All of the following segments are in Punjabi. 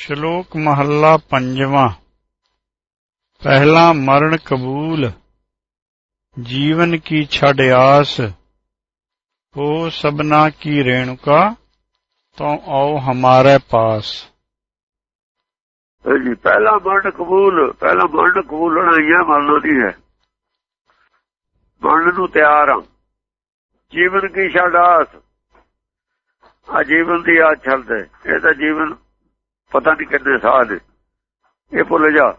ਸ਼ਲੋਕ ਮਹੱਲਾ ਪੰਜਵਾਂ। ਪਹਿਲਾ ਮਰਨ ਕਬੂਲ, ਜੀਵਨ ਕੀ ਛੜ ਆਸ, ਹੋ ਸਬਨਾ ਕੀ ਰੇਣੁਕਾ ਤੋ ਆਓ ਹਮਾਰੇ ਪਾਸ। ਜੀ ਪਹਿਲਾ ਮਰਨ ਕਬੂਲ, ਪਹਿਲਾ ਮਰਨ ਕਬੂਲ ਹੋਣਾ ਮਰਨ ਦੀ ਹੈ। ਮਰਨ ਨੂੰ ਤਿਆਰ ਆ। ਜੀਵਨ ਕੀ ਛੜ ਆਸ, ਆ ਜੀਵਨ ਦੀ ਆਸ ਛੱਡਦੇ ਇਹ ਤਾਂ ਜੀਵਨ ਪਤਾ ਨਹੀਂ ਕਿੰਨੇ ਸਾਹ ਨੇ ਇਹ ਭੁੱਲ ਜਾ।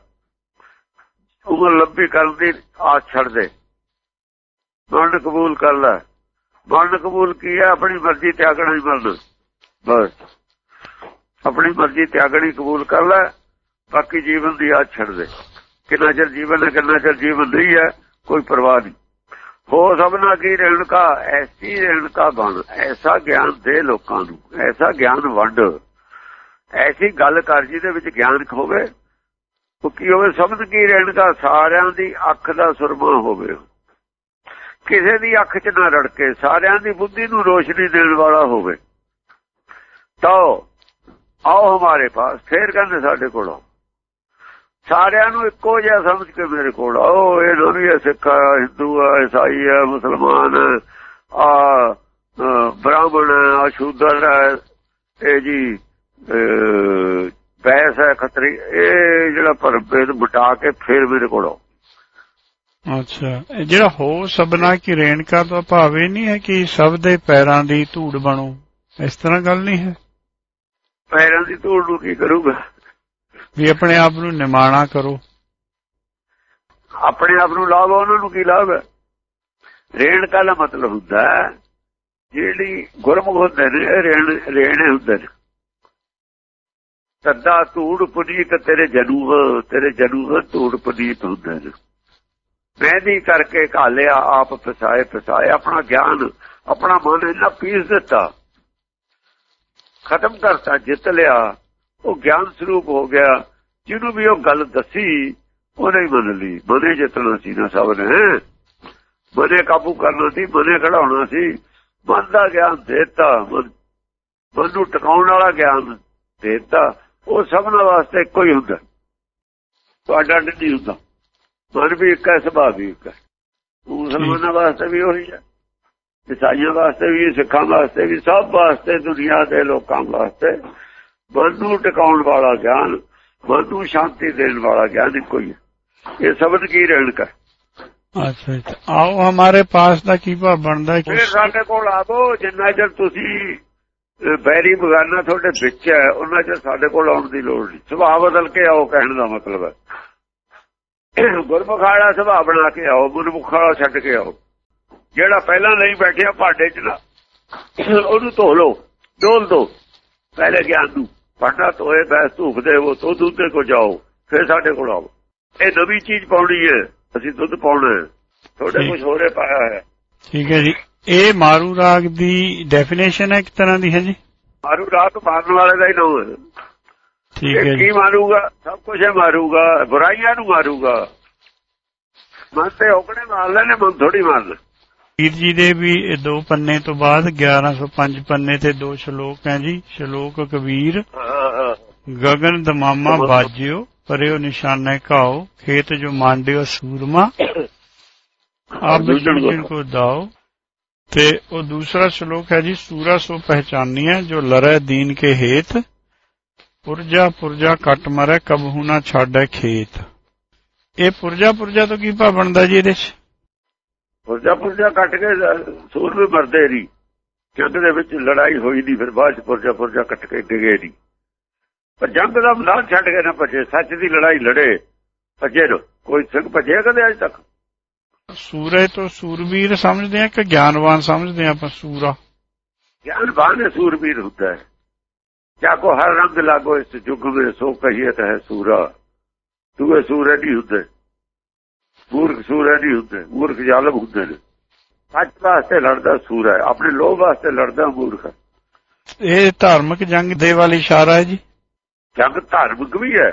ਉਮਰ ਲੰਬੀ ਕਰਨ ਦੀ ਆਸ ਛੱਡ ਦੇ। ਮਰਨ ਕਬੂਲ ਕਰ ਲੈ। ਮਰਨ ਕਬੂਲ ਕੀ ਹੈ? ਆਪਣੀ ਮਰਜ਼ੀ ਤਿਆਗਣਾ ਹੀ ਮਰਨ ਬਸ। ਆਪਣੀ ਮਰਜ਼ੀ ਤਿਆਗਣੀ ਕਬੂਲ ਕਰ ਲੈ। ਬਾਕੀ ਜੀਵਨ ਦੀ ਆਸ ਛੱਡ ਦੇ। ਕਿੰਨਾ ਚਿਰ ਜੀਵਨ ਹੈ, ਕਿੰਨਾ ਚਿਰ ਜੀਵਨ ਨਹੀਂ ਹੈ, ਕੋਈ ਪਰਵਾਹ ਨਹੀਂ। ਹੋ ਸਭਨਾ ਕੀ ਰਹਿਣ ਕਾ ਐਸੀ ਰਹਿਣ ਕਾ ਬਣ। ਐਸਾ ਗਿਆਨ ਦੇ ਲੋਕਾਂ ਨੂੰ। ਐਸਾ ਗਿਆਨ ਵੰਡ। ਐਸੀ ਗੱਲ ਕਰ ਜਿਹਦੇ ਵਿੱਚ ਗਿਆਨਕ ਹੋਵੇ, ਉਹ ਕੀ ਹੋਵੇ ਸ਼ਬਦ ਕੀ ਰਹਿਣ ਦਾ, ਸਾਰਿਆਂ ਦੀ ਅੱਖ ਦਾ ਸੁਰਮਾ ਹੋਵੇ। ਕਿਸੇ ਦੀ ਅੱਖ 'ਚ ਨਾ ਰੜਕੇ, ਸਾਰਿਆਂ ਦੀ ਬੁੱਧੀ ਨੂੰ ਰੋਸ਼ਨੀ ਦੇਣ ਵਾਲਾ ਹੋਵੇ। ਤਾਂ ਆਓ ਹਮਾਰੇ ਪਾਸ, ਫੇਰ ਕਹਿੰਦੇ ਸਾਡੇ ਕੋਲ ਸਾਰਿਆਂ ਨੂੰ ਇੱਕੋ ਜਿਹਾ ਸਮਝ ਕੇ ਮੇਰੇ ਕੋਲ ਆਓ, ਇਹ ਦੋਵੇਂ ਹੈ ਸਿੱਖ ਹੈ ਹਿੰਦੂ ਆ, ਈਸਾਈ ਹੈ ਮੁਸਲਮਾਨ ਆ ਬ੍ਰਾਹਮਣ ਆ ਸ਼ੂਦਰ ਹੈ ਇਹ ਜੀ ਹੈ ਖਤਰੀ ਇਹ ਜਿਹੜਾ ਪਰਬੇਦ ਬਟਾ ਕੇ ਫੇਰ ਮੇਰੇ ਕੋਲ ਅੱਛਾ ਇਹ ਜਿਹੜਾ ਹੋ ਸਬਨਾ ਕੀ ਰੇਣਕਾ ਤੋਂ ਭਾਵੇਂ ਨਹੀਂ ਹੈ ਕਿ ਸਭ ਦੇ ਪੈਰਾਂ ਦੀ ਧੂੜ ਬਣੋ? ਇਸ ਤਰ੍ਹਾਂ ਗੱਲ ਨਹੀਂ ਹੈ? ਪੈਰਾਂ ਦੀ ਧੂੜ ਨੂੰ ਕੀ ਕਰੂਗਾ? ਵੀ ਆਪਣੇ ਆਪ ਨੂੰ ਨਿਮਾਣਾ ਕਰੋ। ਆਪਣੇ ਆਪ ਨੂੰ ਲਾਭ ਉਹਨਾਂ ਨੂੰ ਕੀ ਲਾਭ ਹੈ ਰੇਣਕਾ ਦਾ ਮਤਲਬ ਹੁੰਦਾ ਜਿਹੜੀ ਗੁਰਮੁਖ ਹੁੰਦੇ ਨੇ ਰੇਣ ਰੇਣੇ ਹੁੰਦੇ ਨੇ। ਤੱਦਾ ਧੂੜ ਪੁਨੀਤ ਤੇਰੇ ਜਨੂਹ ਤੇਰੇ ਜਨੂਹ ਧੂੜ ਪੁਨੀਤ ਹੁੰਦੇ ਨੇ। ਮੈਦੀ ਕਰਕੇ ਘਾਲਿਆ, ਆਪ ਫਸਾਏ ਫਸਾਏ, ਆਪਣਾ ਗਿਆਨ, ਆਪਣਾ ਮਨ ਇਹਨਾਂ ਪੀਸ ਦਿੱਤਾ। ਖਤਮ ਕਰਤਾ, ਜਿੱਤ ਲਿਆ। ਉਹ ਗਿਆਨ ਸਰੂਪ ਹੋ ਗਿਆ। ਜਿਹਨੂੰ ਵੀ ਉਹ ਗੱਲ ਦੱਸੀ, ਉਹਨੇ ਹੀ ਮੰਨ ਲਈ। ਬਨੇ ਜਿੱਤਣਾ ਸੀ ਨਾ ਸਭ ਨੇ। ਬਨੇ ਕਾਬੂ ਕਰਨਾ ਸੀ ਬਨੇ ਖੜਾਉਣਾ ਸੀ। ਮਨ ਦਾ ਗਿਆਨ ਦੇਤਾ। ਮਨ ਨੂੰ ਟਿਕਾਉਣ ਵਾਲਾ ਗਿਆਨ ਦੇਤਾ। ਉਹ ਸਭਨਾਂ ਵਾਸਤੇ ਇੱਕੋ ਹੀ ਹੁੰਦਾ। ਤੁਹਾਡਾ ਨਹੀਂ ਹੁੰਦਾ। ਮਨ ਵੀ ਇੱਕ ਹੈ ਸੁਭਾਅ ਵੀ ਇੱਕ ਹੈ। ਮੁਸਲਮਾਨਾਂ ਵਾਸਤੇ ਵੀ ਉਹੀ ਹੈ। ਇਸਾਈਆਂ ਵਾਸਤੇ ਵੀ ਸਿੱਖਾਂ ਵਾਸਤੇ ਵੀ ਸਭ ਵਾਸਤੇ ਦੁਨੀਆ ਦੇ ਲੋਕਾਂ ਵਾਸਤੇ ਮਨ ਨੂੰ ਟਿਕਾਉਣ ਵਾਲਾ ਗਿਆਨ ਮਨ ਨੂੰ ਸ਼ਾਂਤੀ ਦੇਣ ਵਾਲਾ ਗਿਆਨ ਇੱਕੋ ਹੀ ਹੈ। ਇਹ ਸ਼ਬਦ ਕੀ ਰਹਿਣ ਕਰ? ਅੱਛਾ ਅੱਛਾ ਆਓ ਹਮਾਰੇ ਪਾਸ ਦਾ ਕੀ ਭਾਵ ਬਣਦਾ ਹੈ ਫਿਰ ਸਾਡੇ ਕੋਲ ਆਵੋ ਜਿੰਨਾ ਚਿਰ ਤੁਸੀਂ ਬੈਰੀ ਬਗਾਨਾ ਤੁਹਾਡੇ ਵਿੱਚ ਹੈ ਉਹਨਾਂ ਚ ਸਾਡੇ ਕੋਲ ਆਉਣ ਦੀ ਲੋੜ ਨਹੀਂ। ਸੁਭਾਅ ਬਦਲ ਕੇ ਆਓ ਕਹਿਣ ਦਾ ਮਤਲਬ ਹੈ। ਗੁਰਮੁਖਾਲਾ ਸੁਭਾਅ ਬਣਾ ਕੇ ਆਓ ਗੁਰਮੁਖਾਲਾ ਛੱਡ ਕੇ ਆਓ। ਜਿਹੜਾ ਪਹਿਲਾਂ ਨਹੀਂ ਬੈਠਿਆ ਭਾਂਡੇ 'ਚ ਨਾ ਉਹਨੂੰ ਧੋ ਲਓ ਡੋਲ ਦੋ। ਪਹਿਲੇ ਗਿਆਨ ਨੂੰ ਭਾਂਡਾ ਧੋਏ ਬੈਸ ਧੂਪ ਦੇ ਉਹ ਤੋਂ ਦੁੱਧ ਕੋ ਜਾਓ ਫਿਰ ਸਾਡੇ ਕੋਲ ਆਓ। ਇਹ ਨਵੀਂ ਚੀਜ਼ ਪਾਉਣੀ ਹੈ ਅਸੀਂ ਦੁੱਧ ਪਾਉਣਾ ਹੈ। ਤੁਹਾਡੇ ਕੁਝ ਹੋਰੇ ਪਾਇਆ ਹੈ। ਠੀਕ ਹੈ ਜੀ। ਇਹ ਮਾਰੂ ਰਾਗ ਦੀ ਡੈਫੀਨੇਸ਼ਨ ਹੈ ਇੱਕ ਤਰ੍ਹਾਂ ਦੀ ਹੈ ਜੀ ਮਾਰੂ ਰਾਗ ਮਾਰਨ ਵਾਲੇ ਦਾ ਹੀ ਨਾਮ ਹੈ। ਠੀਕ ਹੈ ਜੀ। ਕੀ ਮਾਰੂਗਾ? ਸਭ ਕੁਝ ਮਾਰੂਗਾ ਬੁਰਾਈਆਂ ਨੂੰ ਮਾਰੂਗਾ। ਮਨ ਤੇ ਔਕੜੇ ਮਾਰ ਲੈਣੇ ਮਨ ਥੋੜੀ ਮਾਰਨਾ ਵੀਰ ਜੀ ਦੇ ਵੀ ਇਹ ਦੋ ਪੰਨੇ ਤੋਂ ਬਾਅਦ 1105 ਪੰਨੇ ਤੇ ਦੋ ਸ਼ਲੋਕ ਹੈ ਜੀ। ਸ਼ਲੋਕ ਕਬੀਰ ਗगन ਦਮਾਮਾ ਬਾਜਿਓ ਪਰਿਓ ਨਿਸ਼ਾਨੇ ਕਾਓ ਖੇਤ ਜੋ ਮਾਂਡਿਓ ਸੂਰਮਾ। ਆਪ ਬਿਜਣ ਕੋ ਦਾਓ। ਤੇ ਉਹ ਦੂਸਰਾ ਸ਼ਲੋਕ ਹੈ ਜੀ, ਸੂਰਾ ਸੋ ਪਹਿਚਾਨੀਆਂ ਜੋ ਲਰੇ ਦੀਨ ਕੇ ਹੇਤ, ਪੁਰਜਾ ਪੁਰਜਾ ਕੱਟ ਮਰੇ ਕਬਹੂ ਨਾ ਛਾੜੇ ਖੇਤ। ਇਹ ਪੁਰਜਾ ਪੁਰਜਾ ਤੋਂ ਕੀ ਭਾ ਬਣਦਾ ਜੀ ਇਹਦੇ ਚ? ਪੁਰਜਾ ਪੁਰਜਾ ਕੱਟ ਕੇ ਸੂਰ ਵੀ ਮਰਦੇ ਨਹੀਂ ਜੰਗ ਦੇ ਵਿੱਚ ਲੜਾਈ ਹੋਈ ਨਹੀਂ ਫਿਰ ਬਾਅਦ ਚ ਪੁਰਜਾ ਪੁਰਜਾ ਕੱਟ ਕੇ ਡਿਗੇ ਨਹੀਂ ਪਰ ਜੰਗ ਦਾ ਮੈਦਾਨ ਛੱਡ ਕੇ ਨਾ ਭੱਜੇ, ਸੱਚ ਦੀ ਲੜਾਈ ਲੜੇ। ਭੱਜੇ ਕੋਈ ਸਿੰਘ ਭੱਜਿਆ ਕਦੇ ਅਜ ਤੱਕ? ਸੂਰੇ ਤੋਂ ਸੂਰਬੀਰ ਸਮਝਦੇ ਆ ਕਿ ਗਿਆਨਵਾਨ ਸਮਝਦੇ ਆ ਆਪਾਂ ਸੂਰਾ? ਗਿਆਨਵਾਨ ਸੂਰਬੀਰ ਹੁੰਦਾ ਹੈ। ਕਿਆ ਕੋ ਹਰ ਰੰਗ ਲਾਗੋ ਇਸ ਯੁੱਗ ਵਿੱਚ ਸੋ ਕਹੀਏ ਤਾਂ ਹੈ ਸੂਰਾ। ਤੂੰ ਸੂਰੇ ਨਹੀਂ ਹੁੰਦੇ। ਮੂਰਖ ਸੂਰੇ ਨਹੀਂ ਹੁੰਦੇ ਮੂਰਖ ਜ਼ਾਲਮ ਹੁੰਦੇ ਨੇ। ਸੱਚ ਵਾਸਤੇ ਲੜਦਾ ਸੂਰਾ ਹੈ ਆਪਣੇ ਲੋਭ ਵਾਸਤੇ ਲੜਦਾ ਮੂਰਖ ਇਹ ਧਾਰਮਿਕ ਜੰਗ ਦੇ ਵਾਲੀ ਇਸ਼ਾਰਾ ਹੈ ਜੀ? ਜੰਗ ਧਾਰਮਿਕ ਵੀ ਹੈ।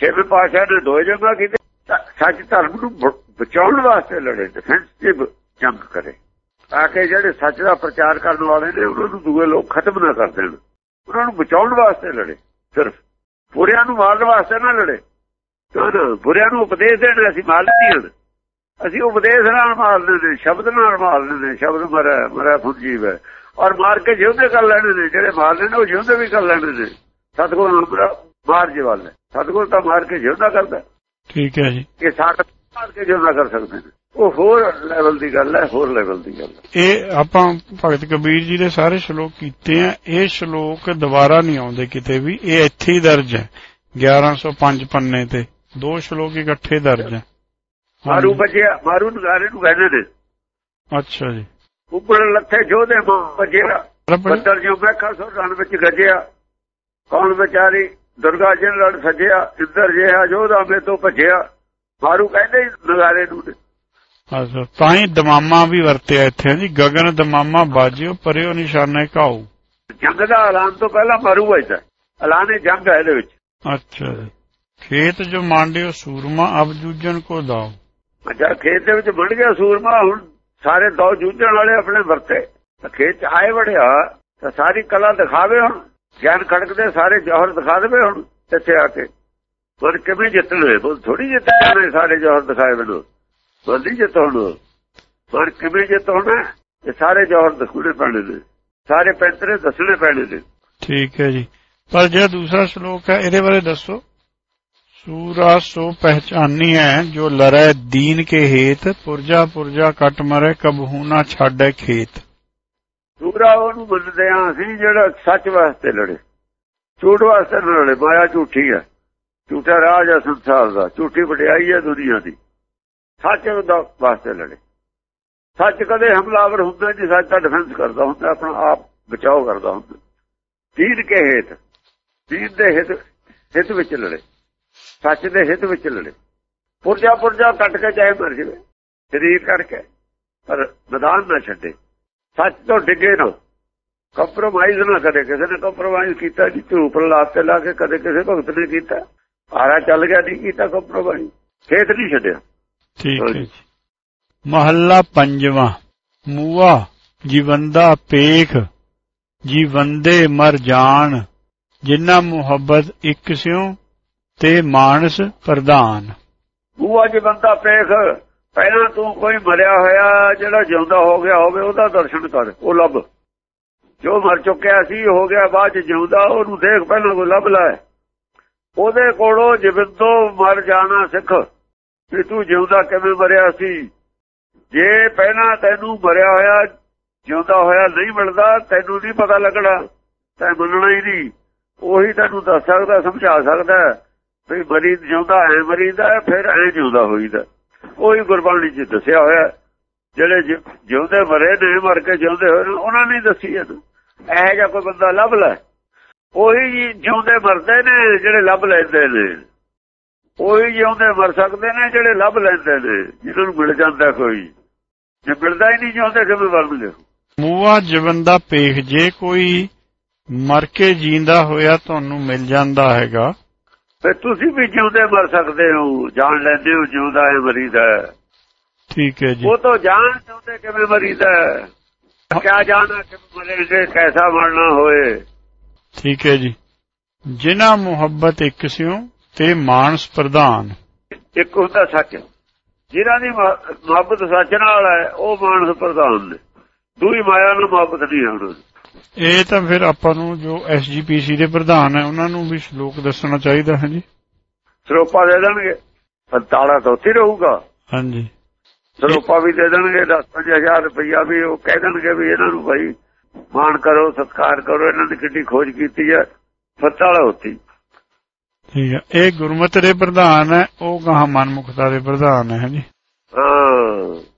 ਛੇਵੇਂ ਪਾਸ਼ਾ ਨੇ ਦੋ ਜੰਗਾਂ ਕੀਤੇ ਸੱਚ ਧਰਮ ਨੂੰ ਬਚਾਉਣ ਵਾਸਤੇ ਲੜੇ ਡਿਫੈਂਸਿਵ ਜੰਗ ਕਰੇ। ਤਾਂ ਕਿ ਜਿਹੜੇ ਸੱਚ ਦਾ ਪ੍ਰਚਾਰ ਕਰਨ ਵਾਲੇ ਨੇ, ਉਹਨਾਂ ਨੂੰ ਦੂਏ ਲੋਕ ਖਤਮ ਨਾ ਕਰ ਦੇਣ। ਉਹਨਾਂ ਨੂੰ ਬਚਾਉਣ ਵਾਸਤੇ ਲੜੇ। ਸਿਰਫ ਬੁਰਿਆਂ ਨੂੰ ਮਾਰਨ ਵਾਸਤੇ ਨਾ ਲੜੇ। ਬੁਰਿਆਂ ਨੂੰ ਉਪਦੇਸ਼ ਦੇਣ ਅਸੀਂ ਮਾਰ ਨਹੀਂ ਹਣ ਅਸੀਂ ਉਪਦੇਸ਼ ਨਾਲ ਮਾਰਦੇ ਨੇ, ਸ਼ਬਦ ਨਾਲ ਮਾਰਦੇ ਨੇ। ਸ਼ਬਦ ਮਰਾ ਮਰਾ ਫੁੱਜੀਵ ਹੈ ਔਰ ਮਾਰ ਕੇ ਜਿਉਂਦੇ ਕਰ ਲੈਣੇ ਨੇ। ਜਿਹੜੇ ਮਾਰਦੇ ਨੇ, ਉਹ ਜਿਉਂਦੇ ਵੀ ਕਰ ਲੈਣੇ ਨੇ। ਸਤਗੁਰ ਮਾਰ ਜਵਾਲ। ਹੈ ਸਤਗੁਰ ਤਾਂ ਮਾਰ ਕੇ ਜਿਉਂਦਾ ਕਰਦਾ। ਠੀਕ ਹੈ ਜੀ। ਇਹ ਸਾਡਾ ਮਾਰ ਕੇ ਜਿਉਂਦਾ ਕਰ ਸਕਦੇ ਨੇ। ਉਹ ਹੋਰ ਲੈਵਲ ਦੀ ਗੱਲ ਹੈ ਹੋਰ ਲੈਵਲ ਦੀ ਗੱਲ ਇਹ ਆਪਾਂ ਭਗਤ ਕਬੀਰ ਜੀ ਦੇ ਸਾਰੇ ਸ਼ਲੋਕ ਕੀਤੇ ਆ। ਇਹ ਸ਼ਲੋਕ ਦੁਬਾਰਾ ਨਹੀਂ ਆਉਂਦੇ ਕਿਤੇ ਵੀ। ਇਹ ਇੱਥੇ ਹੀ ਦਰਜ ਹੈ। 1105 ਪੰਨੇ ਤੇ। ਦੋ ਸ਼ਲੋਕ ਇਕੱਠੇ ਦਰਜ ਹੈ। ਮਾਰੂ ਬਚਿਆ ਮਾਰੂ ਨਗਾਰੇ ਨੂੰ ਕਹਿੰਦੇ ਨੇ। ਅੱਛਾ ਜੀ। ਉੱਪਰ ਲੱਥੇ ਜੋਦੇ ਬਚਿਆ ਬੱਦਲ ਜੋ ਵੇਖਾ ਸੋ ਰਣ ਵਿੱਚ ਗੱਜਿਆ। ਕੌਣ ਵਿਚਾਰੀ ਦੁਰਗਾ ਜੀ ਲੜ ਸਜਿਆ ਇੱਧਰ ਜਿਹਾ ਜੋਦਾ ਮੇ ਤੋਂ ਭਜਿਆ ਮਾਰੂ ਕਹਿੰਦੇ ਨਗਾਰੇ ਨੂੰ। ਅੱਛਾ ਤਾਂ ਹੀ ਦਮਾਮਾ ਵੀ ਵਰਤਿਆ ਇੱਥੇ ਜੀ ਗगन ਦਮਾਮਾ ਬਾਜਿਓ ਪਰਿਓ ਨਿਸ਼ਾਨੇ ਘਾਉ ਜੰਗ ਦਾ ਐਲਾਨ ਤੋਂ ਪਹਿਲਾਂ ਮਾਰੂ ਵਜਦਾ ਐਲਾਨੇ ਜੰਗ ਹੈ ਇਹਦੇ ਵਿੱਚ। ਅੱਛਾ ਖੇਤ ਜੋ ਮਾਂਡਿਓ ਸੂਰਮਾ ਅਬ ਜੂਜਣ ਕੋ ਦਾਓ। ਅੱਛਾ ਖੇਤ ਦੇ ਵਿੱਚ ਬਣ ਗਿਆ ਸੂਰਮਾ ਹੁਣ ਸਾਰੇ ਦੋ ਜੂਝਣ ਵਾਲੇ ਆਪਣੇ ਵਰਤੇ। ਖੇਤ ਚ ਆਏ ਵੜਿਆ ਤਾਂ ਸਾਰੀ ਕਲਾ ਦਿਖਾਵੇ ਹੁਣ। ਗਿਆਨ ਖੜਕਦੇ ਸਾਰੇ ਜੋਹਰ ਦਿਖਾ ਦੇਵੇ ਹੁਣ ਇੱਥੇ ਆ ਕੇ। ਪਰ ਕਿਵੇਂ ਜਿੱਤਣੇ ਬੋਲ ਥੋੜੀ ਜਿੱਤਣੇ ਸਾਰੇ ਜੋਹਰ ਦਿਖਾਏ ਮੈਨੂੰ। ਬੰਦੀ ਜਿੱਤਣ ਪਰ ਕਿਵੇਂ ਜਿੱਤਣਾ ਇਹ ਸਾਰੇ ਜੋਹਰ ਦਿਖੂਣੇ ਪੈਣੇ ਨੇ। ਸਾਰੇ ਪੈਂਤਰੇ ਦੱਸਣੇ ਪੈਣੇ ਨੇ। ਠੀਕ ਹੈ ਜੀ। ਪਰ ਜਿਹੜਾ ਦੂਸਰਾ ਸ਼ਲੋਕ ਹੈ, ਇਹਦੇ ਬਾਰੇ ਦੱਸੋ। ਸੂਰਾ ਸੋ ਪਹਿਚਾਨੀ ਹੈ ਜੋ ਲੜੈ ਦੀਨ ਕੇ ਹੇਤ, ਪੁਰਜਾ ਪੁਰਜਾ ਕਟ ਮਰੇ ਕਬਹੂ ਨਾ ਛਾੜੇ ਖੇਤ। ਦੂਰਾ ਉਹਨੂੰ ਮੰਨਦੇ ਆ ਅਸੀਂ ਜਿਹੜਾ ਸੱਚ ਵਾਸਤੇ ਲੜੇ। ਝੂਠ ਵਾਸਤੇ ਨਾ ਲੜੇ, ਮਾਇਆ ਝੂਠੀ ਹੈ। ਝੂਠਾ ਰਾਜ ਹੈ ਸੰਸਾਰ ਦਾ, ਝੂਠੀ ਵਡਿਆਈ ਹੈ ਦੁਨੀਆ ਦੀ। ਸੱਚ ਦਾ ਵਾਸਤੇ ਲੜੇ। ਸੱਚ ਕਦੇ ਹਮਲਾਵਰ ਹੁੰਦਾ ਜੀ, ਸੱਚ ਦਾ ਡਿਫੈਂਸ ਕਰਦਾ ਹੁੰਦਾ, ਆਪਣਾ ਆਪ ਬਚਾਓ ਕਰਦਾ ਹੁੰਦਾ। ਦੀਨ ਕੇ ਹੇਤ, ਦੀਨ ਦੇ ਹਿੱਤ ਹਿੱਤ ਵਿੱਚ ਲੜੇ। ਸੱਚ ਦੇ ਹਿੱਤ ਵਿੱਚ ਲੜੇ। ਪੁਰਜਾ ਪੁਰਜਾ ਕੱਟ ਕੇ ਚਾਹੇ ਮਰ ਜਵੇ। ਸਰੀਰ ਕਰਕੇ, ਪਰ ਮੈਦਾਨ ਨਾ ਛੱਡੇ। ਸੱਚ ਤੋਂ ਡਿੱਗੇ ਨਾ। ਕੰਪਰੋਮਾਈਜ਼ ਨਾ ਕਰੇ। ਕਿਸੇ ਨੇ ਕੰਪਰੋਮਾਈਜ਼ ਕੀਤਾ ਜੀ ਝੂਪ ਲਾਤੇ ਲਾ ਕੇ ਕਦੇ ਕਿਸੇ ਭਗਤ ਨੇ ਕੀਤਾ। ਆਰਾ ਚੱਲ ਗਿਆ ਨਹੀਂ ਕੀਤਾ ਕੰਪਰੋਮਾਈਜ਼ ਖੇਤ ਨਹੀਂ ਛੱਡਿਆ। ਠੀਕ ਹੈ ਜੀ। ਮਹੱਲਾ ਪੰਜਵਾਂ। ਮੂਆ ਜੀਵੰਦਾ ਪੇਖ। ਜੀਵੰਦੇ ਮਰ ਜਾਣ। ਜਿਨ੍ਹਾਂ ਮੁਹੱਬਤ ਇੱਕ ਸਿਉ ਤੇ ਮਾਨਸ ਪ੍ਰਧਾਨ। ਮੂਆ ਜੀਵੰਦਾ ਪੇਖ। ਪਹਿਲਾਂ ਤੂੰ ਕੋਈ ਮਰਿਆ ਹੋਇਆ, ਜਿਹੜਾ ਜਿਉਂਦਾ ਹੋ ਗਿਆ ਹੋਵੇ, ਉਹਦਾ ਦਰਸ਼ਨ ਕਰ, ਉਹ ਲੱਭ। ਜੋ ਮਰ ਚੁੱਕਿਆ ਸੀ ਹੋ ਗਿਆ, ਬਾਅਦ ਚ ਜਿਉਂਦਾ, ਉਹਨੂੰ ਦੇਖ ਪਹਿਲਾਂ ਕੋਈ ਲੱਭ ਲੈ। ਉਹਦੇ ਕੋਲੋਂ ਜਿਵੰਦੋ ਮਰ ਜਾਣਾ ਸਿੱਖ, ਵੀ ਤੂੰ ਜਿਉਂਦਾ ਕਿਵੇਂ ਮਰਿਆ ਸੀ? ਜੇ ਪਹਿਲਾਂ ਤੈਨੂੰ ਮਰਿਆ ਹੋਇਆ, ਜਿਉਂਦਾ ਹੋਇਆ ਨਹੀਂ ਮਿਲਦਾ, ਤੈਨੂੰ ਨਹੀਂ ਪਤਾ ਲੱਗਣਾ, ਤੈ ਮੰਨਣਾ ਹੀ ਨਹੀਂ। ਉਹੀ ਤੈਨੂੰ ਦੱਸ ਸਕਦਾ, ਸਮਝਾ ਸਕਦਾ, ਵੀ ਮਰੀ, ਜਿਉਂਦਾ ਹੈ ਮਰੀਦਾ, ਫਿਰ ਐ ਜਿਉਂਦਾ ਹੋਈਦਾ। ਉਹੀ ਗੁਰਬਾਣੀ 'ਚ ਦੱਸਿਆ ਹੋਇਆ ਜਿਹੜੇ ਜਿਉਂਦੇ ਮਰੇ ਨੇ, ਮਰ ਕੇ ਜਿਉਂਦੇ ਹੋਏ ਉਹਨਾਂ ਨੇ ਦੱਸੀ ਇਹ ਇਹ ਜਿਹਾ ਕੋਈ ਬੰਦਾ ਲੱਭ ਲੈ। ਉਹੀ ਜਿਉਂਦੇ ਮਰਦੇ ਨੇ, ਜਿਹੜੇ ਲੱਭ ਲੈਂਦੇ ਨੇ। ਉਹੀ ਜਿਉਂਦੇ ਮਰ ਸਕਦੇ ਨੇ, ਜਿਹੜੇ ਲੱਭ ਲੈਂਦੇ ਨੇ। ਜਿਹਨਾਂ ਨੂੰ ਮਿਲ ਜਾਂਦਾ ਕੋਈ। ਜੇ ਮਿਲਦਾ ਹੀ ਨਹੀਂ ਜਿਉਂਦੇ ਕਿਵੇਂ ਮਰਨਗੇ। ਮੂਆ ਜੀਵਨ ਦਾ ਪੇਖ ਜੇ ਕੋਈ ਮਰ ਕੇ ਜੀਂਦਾ ਹੋਇਆ, ਤੁਹਾਨੂੰ ਮਿਲ ਜਾਂਦਾ ਹੈਗਾ। ਤੇ ਤੁਸੀਂ ਵੀ ਜਿਉਂਦੇ ਮਰ ਸਕਦੇ ਹੋ ਜਾਣ ਲੈਂਦੇ ਹੋ ਜਿਉਂਦਾ ਹੈ ਮਰੀਦਾ ਠੀਕ ਹੈ ਜੀ। ਉਹ ਤਾਂ ਜਾਣ ਚਾਹੁੰਦੇ ਕਿਵੇਂ ਮਰੀਦਾ ਕਿਆ ਜਾਣਾ ਕਿ ਮਰੇਗੇ ਕੈਸਾ ਮਰਨਾ ਹੋਏ? ਠੀਕ ਹੈ ਜੀ। ਜਿਨ੍ਹਾਂ ਮੁਹੱਬਤ ਇੱਕ ਸਿਓ ਤੇ ਮਾਨਸ ਪ੍ਰਧਾਨ। ਇੱਕ ਹੁੰਦਾ ਸੱਚ। ਜਿਨ੍ਹਾਂ ਦੀ ਮੁਹੱਬਤ ਸੱਚ ਨਾਲ ਹੈ ਉਹ ਮਾਨਸ ਪ੍ਰਧਾਨ ਨੇ। ਦੂਈ ਮਾਇਆ ਨਾਲ ਮੁਹੱਬਤ ਨਹੀਂ ਹੈ ਇਹ ਤਾਂ ਫਿਰ ਆਪਾਂ ਨੂੰ ਜੋ ਐਸਜੀਪੀਸੀ ਦੇ ਪ੍ਰਧਾਨ ਹੈ ਉਹਨਾਂ ਨੂੰ ਵੀ ਸ਼ਲੋਕ ਦੱਸਣਾ ਚਾਹੀਦਾ ਹੈ ਜੀ। ਸਰੋਪਾ ਦੇ ਦੇਣਗੇ। ਤਾਲਾ ਤਾਂ ਉੱਥੇ ਰਹੂਗਾ। ਹਾਂਜੀ। ਸਰੋਪਾ ਵੀ ਦੇ ਦੇਣਗੇ 10-5000 ਰੁਪਇਆ ਵੀ ਉਹ ਕਹਿ ਦੇਣਗੇ ਵੀ ਇਹਨਾਂ ਨੂੰ ਭਾਈ ਮਾਣ ਕਰੋ ਸਤਕਾਰ ਕਰੋ ਇਹਨਾਂ ਦੀ ਕਿੱਡੀ ਖੋਜ ਕੀਤੀ ਹੈ ਫਤਾਲਾ ਹੁੰਦੀ ਠੀਕ ਹੈ। ਇਹ ਗੁਰਮਤਿ ਦੇ ਪ੍ਰਧਾਨ ਹੈ ਉਹ ਕਹਾ ਮਨਮੁਖਤਾ ਦੇ ਪ੍ਰਧਾਨ ਹੈ ਜੀ। ਹਾਂ।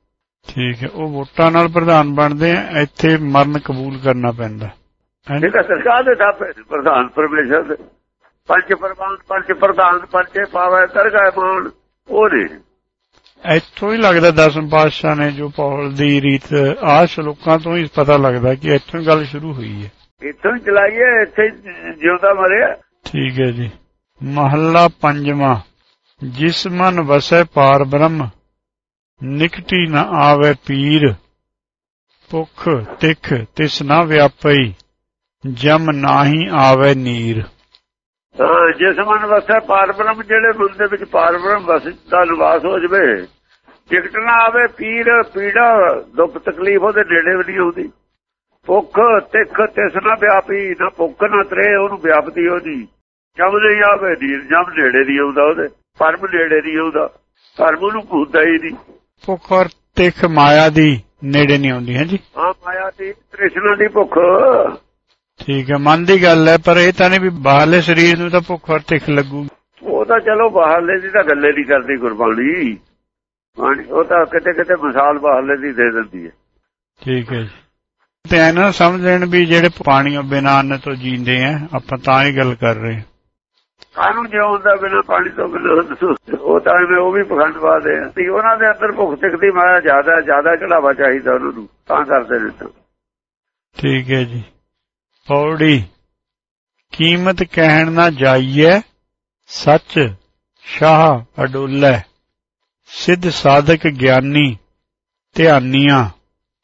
ਠੀਕ ਹੈ ਉਹ ਵੋਟਾਂ ਨਾਲ ਪ੍ਰਧਾਨ ਬਣਦੇ ਆ ਇੱਥੇ ਮਰਨ ਕਬੂਲ ਕਰਨਾ ਪੈਂਦਾ। ਇਹਦਾ ਸਰਕਾਰ ਦੇ ਥਾਪੇ ਪ੍ਰਧਾਨ ਪਰਮੇਸ਼ਰ ਦੇ। ਪੰਜ ਪ੍ਰਮਾਨ ਪੰਜ ਪ੍ਰਧਾਨ ਪੰਜੇ ਪਾਵੇ ਦਰਗਾਹ ਮਾਨ ਉਹ ਨੇ। ਇੱਥੋਂ ਹੀ ਲੱਗਦਾ ਦਸਮ ਪਾਤਸ਼ਾਹ ਨੇ ਜੋ ਪੌਲ ਦੀ ਰੀਤ ਆ ਸ਼ਲੋਕਾਂ ਤੋਂ ਹੀ ਪਤਾ ਲੱਗਦਾ ਕਿ ਇੱਥੋਂ ਹੀ ਗੱਲ ਸ਼ੁਰੂ ਹੋਈ ਹੈ। ਇੱਥੋਂ ਹੀ ਚਲਾਈਏ ਇੱਥੇ ਜਿਉਂਦਾ ਮਰਿਆ। ਠੀਕ ਹੈ ਜੀ। ਮਹੱਲਾ ਪੰਜਵਾਂ ਜਿਸ ਮਨ ਵਸੈ ਪਾਰ ਬ੍ਰਹਮ ਨਿਕਟੀ ਨਾ ਆਵੇ ਪੀਰ, ਭੁਖ ਤਿਖ ਤਿਸ ਨਾ ਵਿਆਪਈ, ਜਮ ਨਾਹੀ ਆਵੇ ਨੀਰ। ਜਿਸ ਮਨ ਵਸੈ ਪਾਰਬ੍ਰਹਮ ਜਿਹੜੇ ਮਨ ਦੇ ਵਿੱਚ ਪਾਰਬ੍ਰਹਮ ਵਸਦਾ ਨਿਵਾਸ ਹੋ ਜਵੇ ਟਿਕਟ ਨਾ ਆਵੇ ਪੀਰ, ਪੀੜਾ, ਦੁੱਖ ਤਕਲੀਫ ਉਹਦੇ ਨੇੜੇ ਵੀ ਨਹੀਂ ਆਉਂਦੀ। ਭੁੱਖ ਤਿੱਖ ਤਿਸ ਨਾ ਵਿਆਪੀ, ਨਾ ਭੁੱਖ ਨਾ ਤਰੇ ਉਹਨੂੰ ਵਿਆਪਦੀ ਉਹਦੀ। ਜਮ ਨਹੀਂ ਆਵੇ ਨੀਰ, ਜਮ ਨੇੜੇ ਨਹੀਂ ਆਉਂਦਾ ਉਹਦੇ, ਪਰਮ ਨੇੜੇ ਨਹੀਂ ਆਉਂਦਾ। ਪਰਮ ਨੂੰ ਭੂਦਾ ਹੀ ਨਹੀਂ। ਭੁੱਖ ਔਰ ਤਿੱਖ ਮਾਇਆ ਦੀ ਨੇੜੇ ਨਹੀਂ ਆਉਂਦੀ ਹੈ ਜੀ ਮਾਇਆ ਦੀ ਤ੍ਰਿਸ਼ਨਾ ਦੀ ਭੁੱਖ। ਠੀਕ ਹੈ ਮਨ ਦੀ ਗੱਲ ਹੈ ਪਰ ਇਹ ਤਾਂ ਨਹੀਂ ਵੀ ਬਾਹਰਲੇ ਸਰੀਰ ਨੂੰ ਤਾਂ ਭੁੱਖ ਔਰ ਤਿੱਖ ਲੱਗੂ। ਉਹ ਤਾਂ ਚਲੋ ਬਾਹਰਲੇ ਦੀ ਤਾਂ ਗੱਲੇ ਨਹੀਂ ਕਰਦੀ ਗੁਰਬਾਣੀ। ਬਾਣੀ ਉਹ ਤਾਂ ਕਿਤੇ ਕਿਤੇ ਮਿਸਾਲ ਬਾਹਰਲੇ ਦੀ ਦੇ ਦਿੰਦੀ ਹੈ। ਠੀਕ ਹੈ ਜੀ। ਤੇ ਐ ਨਾ ਸਮਝ ਲੈਣ ਵੀ ਜਿਹੜੇ ਪਾਣੀ ਬਿਨਾਂ ਅੰਨ ਤੋਂ ਜੀਂਦੇ ਆ ਆਪਾਂ ਤਾਂ ਹੀ ਗੱਲ ਕਰ ਰਹੇ ਹਾਂ ਜਿਉਣ ਦਾ ਬਿਨਾ ਪਾਣੀ ਤੋਂ ਬਿਨਾ ਉਹ ਤਾਂ ਐਵੇਂ ਉਹ ਵੀ ਪਖੰਡਵਾਦ ਹੈ ਤੇ ਉਹਨਾਂ ਦੇ ਅੰਦਰ ਭੁੱਖ ਤਿਕਦੀ ਮਾਇਆ ਜ਼ਿਆਦਾ ਜ਼ਿਆਦਾ ਚੜਾਵਾ ਚਾਹੀਦਾ ਉਹਨਾਂ ਨੂੰ। ਤਾਂ ਕਰਦੇ ਨੇ ਤਾਂ। ਠੀਕ ਹੈ ਜੀ। ਪੌੜੀ, ਕੀਮਤ ਕਹਿਣ ਨਾ ਜਾਈਏ, ਸੱਚ, ਸ਼ਾਹ ਅਡੋਲੇ, ਸਿੱਧ ਸਾਧਕ ਗਿਆਨੀ ਧਿਆਨੀਆਂ,